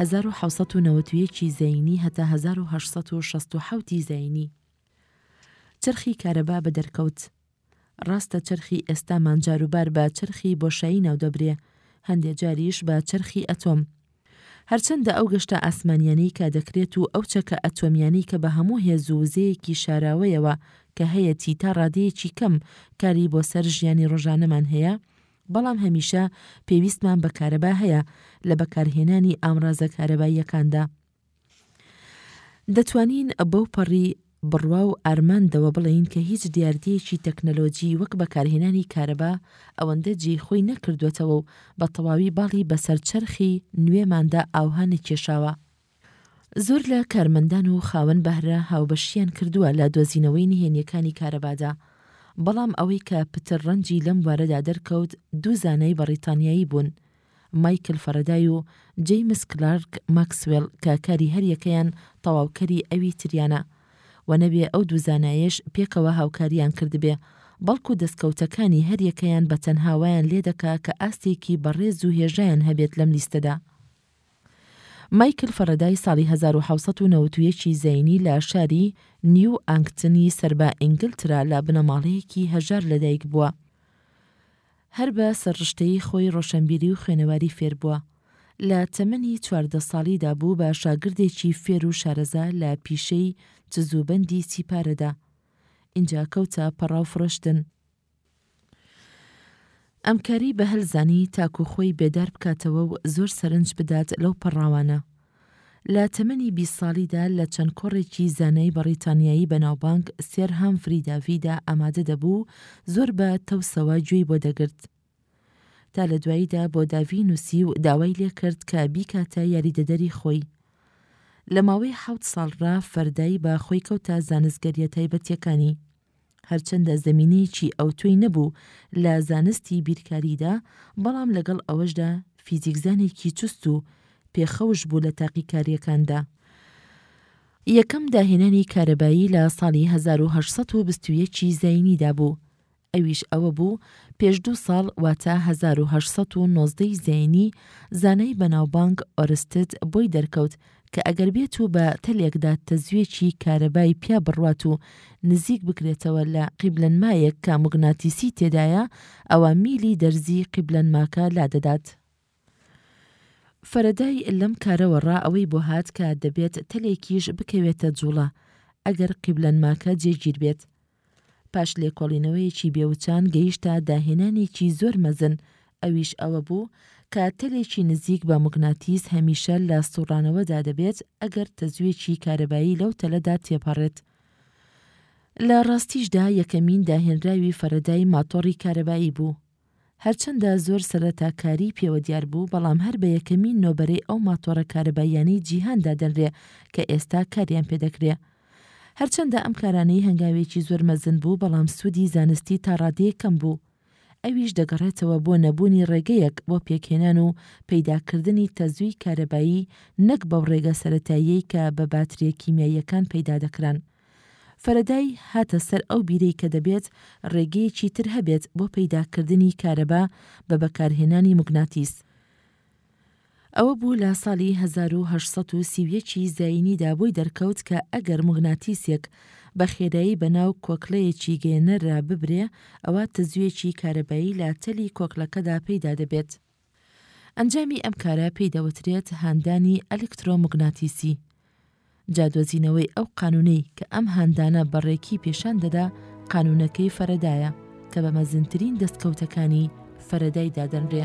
هەزار و حەوت سەد و نەوەد و یەک ی زەینی هەتا هەزار و هەشت سەد و شەست و حەوت ی زەینی چەرخی کارەبا بەدەرکەوت. ڕاستە چەرخی ئێستامان جاروبار بە چەرخی بۆشایی ناودەبرێ، هەندێ جاریش بە چەرخی ئەتۆم. هەرچەندە ئەو گەشتە ئاسمانیانەی کا دەکرێت و ئەو چەکە ئەتۆمیانەی کە بە هەموو هێز و وزەیەکی شاراوەیەوە کە هەیەتی تا ڕادەیەکی کەم کاری بۆ سەر ژیانی ڕۆژانەمان هەیە، بەڵام هەمیشە پێویستمان بە کارەبا هەیە لە بەکارهێنانی ئامرازە کارەباییەکاندا. دەتوانین بەو پەڕی بڕوا و ئارماندەوە بڵێین کە هیچ دیاردەیەکی تەکنەلۆجی وەک بەکارهێنانی کارەبا ئەوەندە جێی خۆی نەکردووەتەوە و بە تەواوی باڵی بەسەر چەرخی نوێماندا ئاوها نەکێشاوە. زۆر لە کارمەندان و خاوەن بەهرە هاوبەشییان کردووە لە دۆزینەوەی نهێنییەکانی کارەبادا، بەڵام ئەوەی کە پتر ڕەنجی لەم بوارەدا دەرکەوت دوو زانای بەڕیتانیایی بوون، مایکل فەڕەدای و جەیمس کلارک ماکسوێل کە کاری هەریەکەیان تەواوکەری ئەوی تریانە و نەبێ ئەو دوو زانایەش پێکەوە هاوکارییان کردبێ، بەڵکو دەستکەوتەکانی هەریەکەیان بەتەنها وایان لێدەکا کە ئاستێکی بەڕێز و هێژایان هەبێت لەم لیستەدا. مایکل فەڕەدای ساڵی هەزار و حەوت سەد و نەوەد و یەک ی زەینی لە شاری، نیو ئانگتن، ی سەر بە ئینگلترا لە بنەماڵەیەکی هەژار لەدایک بووە. هەر بە سەرڕشتەیی خۆی ڕۆشەنبیری و خوێنەواری فێر بووە. لە تەمەنی چواردە ساڵیدا بوو بە شاگردێکی فێر و شارەزا لە پیشەی تزووبەندی چیپارەدا. ئینجا کەوتە پەڕاو فرۆشتن. ئەم کارەی بە هەل زانی تاکو خۆی بێدار بکاتەوە و زۆر سەرنج بدات لەو پەڕاوانە. لە تەمەنی بیست ساڵیدا لە چەند کۆڕێکی زانای بەڕیتانیایی بەناوبانگ سێر هامفری داڤیدا ئامادە دەبوو و زۆر بە تەوسەوە گوێی بۆ دەگرت. تا لە دواییدا بۆ داڤی نووسی و داوای لێ کرد کە بیکاتە یاریدەدەری خۆی. لە ماوەی حەوت ساڵ را فەردای بە خۆی کەوتە زانستگەرییە تایبەتییەکانی. هەرچەندە زەمینەیەکی ئەوتۆی نەبوو لە زانستی بیرکاریدا، بەڵام لەگەڵ ئەوەشدا فیزیکزانێکی چوست و پێخەوش بوو لە تاقیکارییەکاندا. یەکەم داهێنانی کارەبایی لە ساڵی هەزار و هەشت سەد و بیست و یەک ی زایینیدا بوو، ئەویش ئەوە بوو پێش دوو ساڵ واتە هەزار و هەشت سەد و نۆزدە ی زایینی زانای بەناوبانگ ئۆرستد بۆی دەرکەوت کە ئەگەر بێت و بە تەلێکدا تەزوێکی کارەبای پیا بڕوات و نزیک بکرێتەوە لە قیبلەنمایەک کە موگناتیسی تێدایە ئەوا میلی دەرزی قیبلەنماکە لادەدات. فەرەدای لەم کارەوەڕا ئەوەی بۆ هات کە دەبێت تەلێکیش بکەوێتە جوڵە ئەگەر قیبلەنماکە جێگیر بێت. پاش لێکۆڵینەوەیەکی بێوچان گەیشتە داهێنانێکی زۆر مەزن، ئەویش ئەوەبوو کە تەلێکی نزیک بە موگناتیس هەمیشە لە سوڕانەوەدا دەبێت ئەگەر تەزوویەکی کارەبایی لەو تەلەدا تێپەڕێت. لە ڕاستیشدا یەکەمین داهێنراوی فەرەدای ماتۆڕی کارەبایی بوو. هەرچەندە زۆر سەرەتاکاریی پێوە دیار بوو، بەڵام هەر بە یەکەمین نۆبەرەی ئەو ماتۆڕە کارەباییانەی جیهان دادەنرێ کە ئێستا کاریان پێ دەکرێ. هەرچەندە ئەم کارانەی هەنگاوێکی زۆر مەزن بوو، بەڵام سوودی زانستی تا ڕادەیەک کەم بوو. ئەویش دەگەڕێتەوە بۆ نەبوونی ڕێگەیەک بۆ پێکهێنان و پەیداکردنی تەزووی کارەبایی نەک بەو ڕێگە سەرەتاییەی کە بە باترییە کیمیاییەکان پەیدا دەکران. فەرەدای هاتە سەر ئەو بیرەی کە دەبێت ڕێگەیەکی تر هەبێت بۆ پەیداکردنی کارەبا بە بەکارهێنانی موگناتیس. ئەوە بوو لە ساڵی هەزار و هەشت سەد و سی و یەک ی زایینیدا بۆی دەرکەوت کە ئەگەر موگناتیسێک بە خێرایی بەناو کۆکلەیەکی گەیەنەررا ببرێ ئەوا تزوویەکی کارەبایی لە تەلی کۆکلەکەدا پەیدا دەبێت. ئەنجامی ئەم کارە پێی دەوترێت هاندانی ئەلکترۆموگناتیسی. جا دۆزینەوەی ئەو قانونەی کە ئەم هاندانە بە ڕێکی پیشان دەدا قانونەکەی فەرەدایە کە بە مەزنترین دەستکەوتەکانی فەرەدای دادەنرێ.